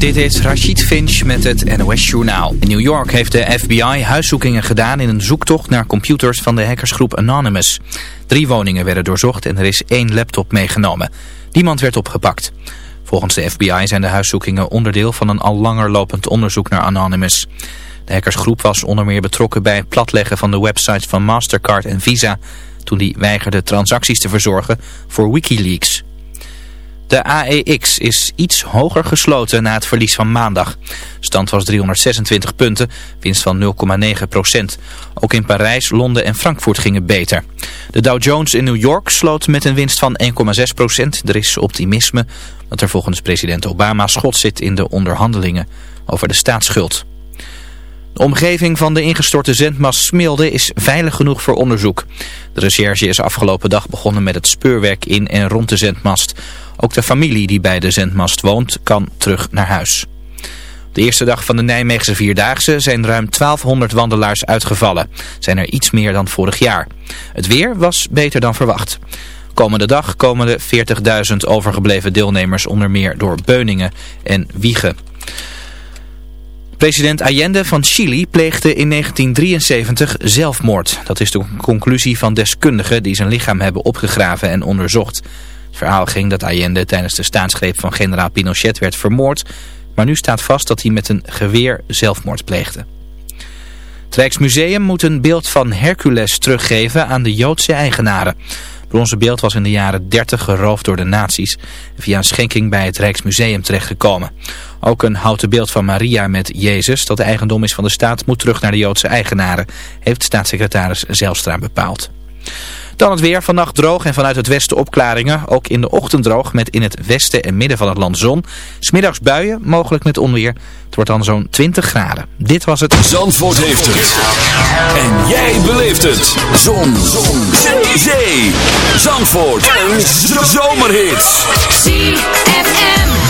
Dit is Rachid Finch met het NOS Journaal. In New York heeft de FBI huiszoekingen gedaan in een zoektocht naar computers van de hackersgroep Anonymous. Drie woningen werden doorzocht en er is één laptop meegenomen. Niemand werd opgepakt. Volgens de FBI zijn de huiszoekingen onderdeel van een al langer lopend onderzoek naar Anonymous. De hackersgroep was onder meer betrokken bij het platleggen van de websites van Mastercard en Visa... toen die weigerden transacties te verzorgen voor Wikileaks. De AEX is iets hoger gesloten na het verlies van maandag. Stand was 326 punten, winst van 0,9 procent. Ook in Parijs, Londen en Frankfurt gingen beter. De Dow Jones in New York sloot met een winst van 1,6 procent. Er is optimisme dat er volgens president Obama schot zit in de onderhandelingen over de staatsschuld. De omgeving van de ingestorte zendmast Smilde is veilig genoeg voor onderzoek. De recherche is afgelopen dag begonnen met het speurwerk in en rond de zendmast. Ook de familie die bij de zendmast woont kan terug naar huis. De eerste dag van de Nijmeegse Vierdaagse zijn ruim 1200 wandelaars uitgevallen. Zijn er iets meer dan vorig jaar. Het weer was beter dan verwacht. Komende dag komen de 40.000 overgebleven deelnemers onder meer door Beuningen en Wiegen. President Allende van Chili pleegde in 1973 zelfmoord. Dat is de conclusie van deskundigen die zijn lichaam hebben opgegraven en onderzocht. Het verhaal ging dat Allende tijdens de staatsgreep van generaal Pinochet werd vermoord. Maar nu staat vast dat hij met een geweer zelfmoord pleegde. Het Rijksmuseum moet een beeld van Hercules teruggeven aan de Joodse eigenaren. Bronzen beeld was in de jaren 30 geroofd door de nazi's via een schenking bij het Rijksmuseum terechtgekomen. Ook een houten beeld van Maria met Jezus, dat de eigendom is van de staat, moet terug naar de Joodse eigenaren, heeft staatssecretaris Zelstra bepaald. Dan het weer. Vannacht droog en vanuit het westen opklaringen. Ook in de ochtend droog met in het westen en midden van het land zon. Smiddags buien, mogelijk met onweer. Het wordt dan zo'n 20 graden. Dit was het... Zandvoort heeft het. En jij beleeft het. Zon. zon. Zee. Zandvoort. En zomerhits. ZFM.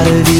out of you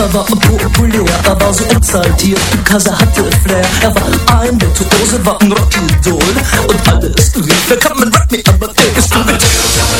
Er war populär Er war so exaltiert, because er hatte Flair Er war ein Virtuose, war ein Rockidol Und alles rief, wer kann man Rock me Amadeus Amadeus, Amadeus, Amadeus,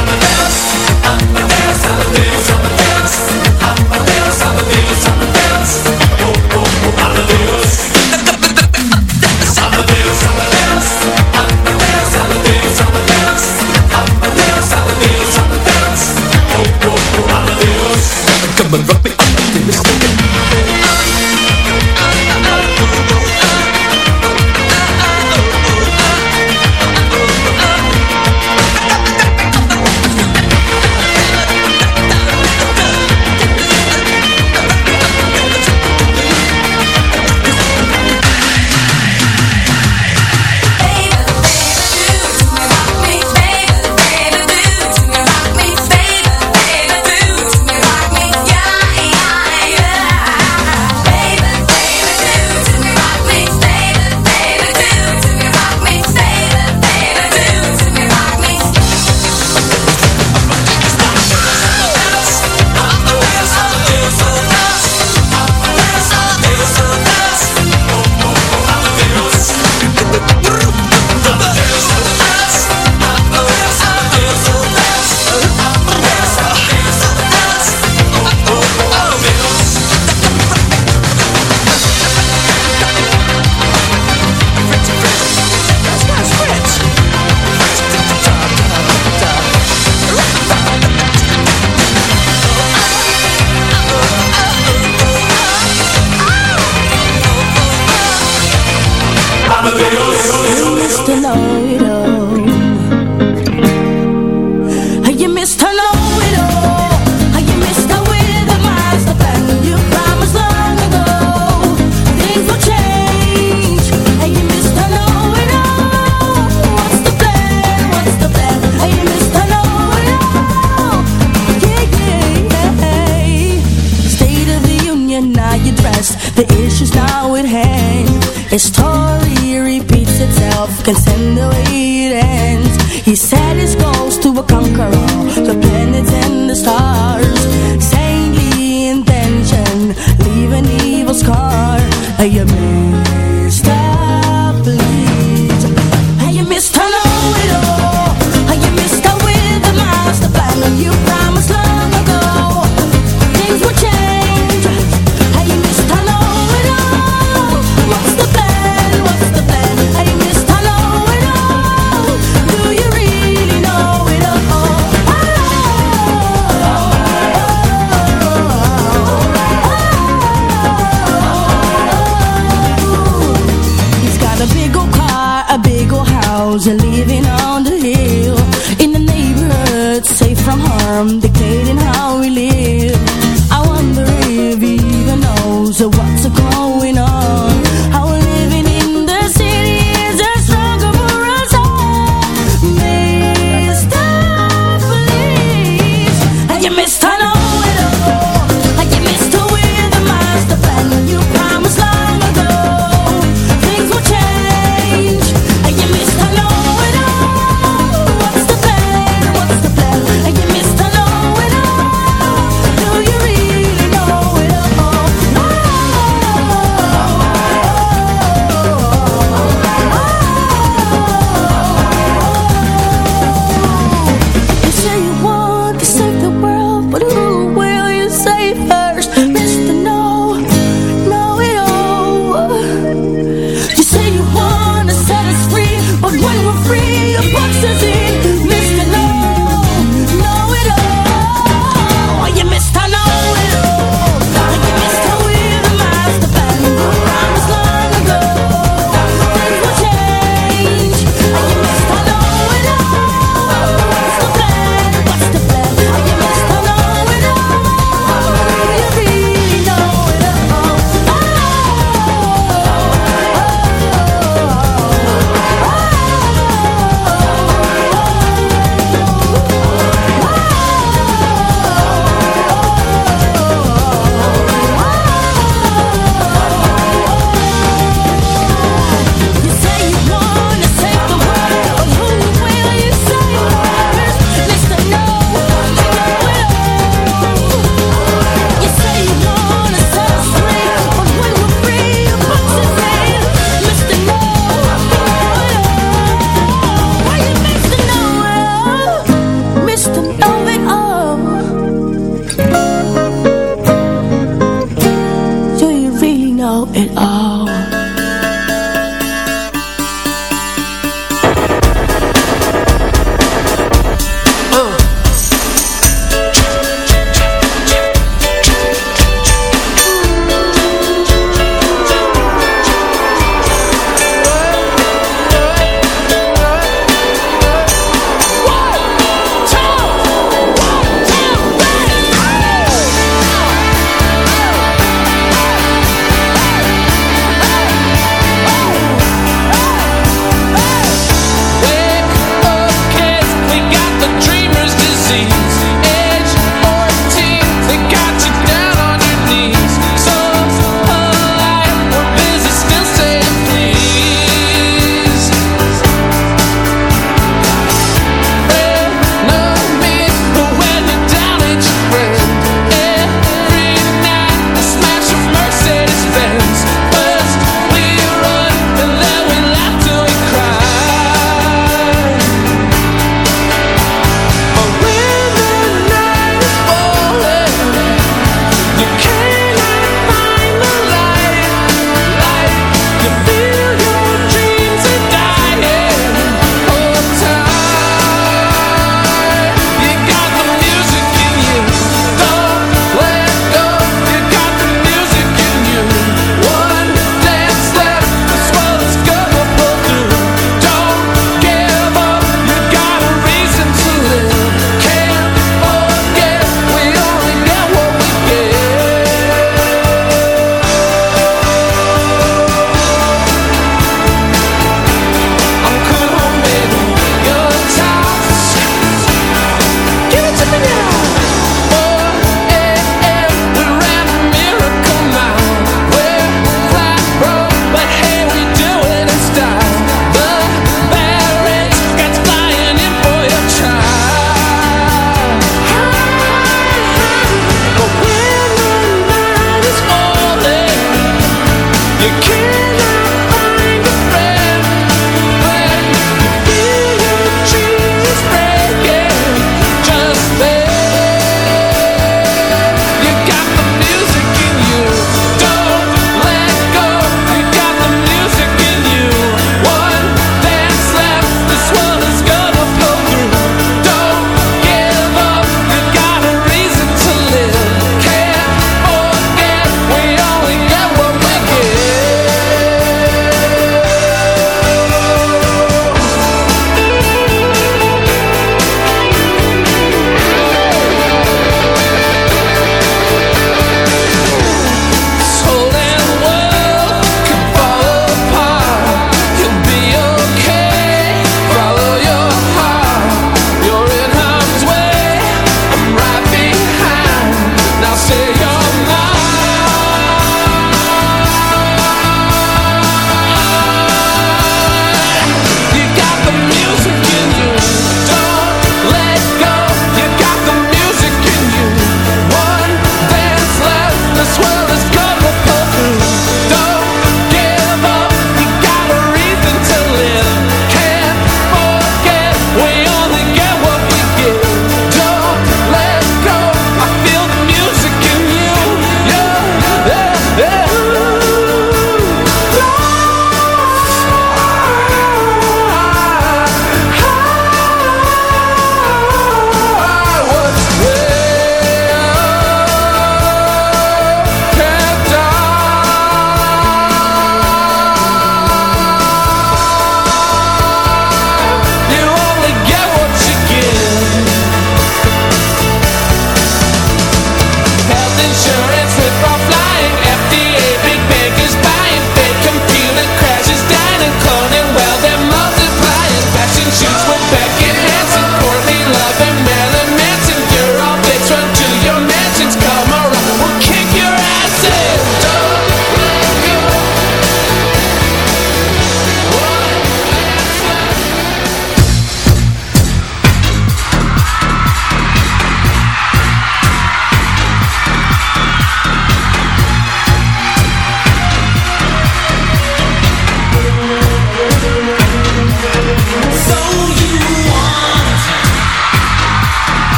but drop it. So what?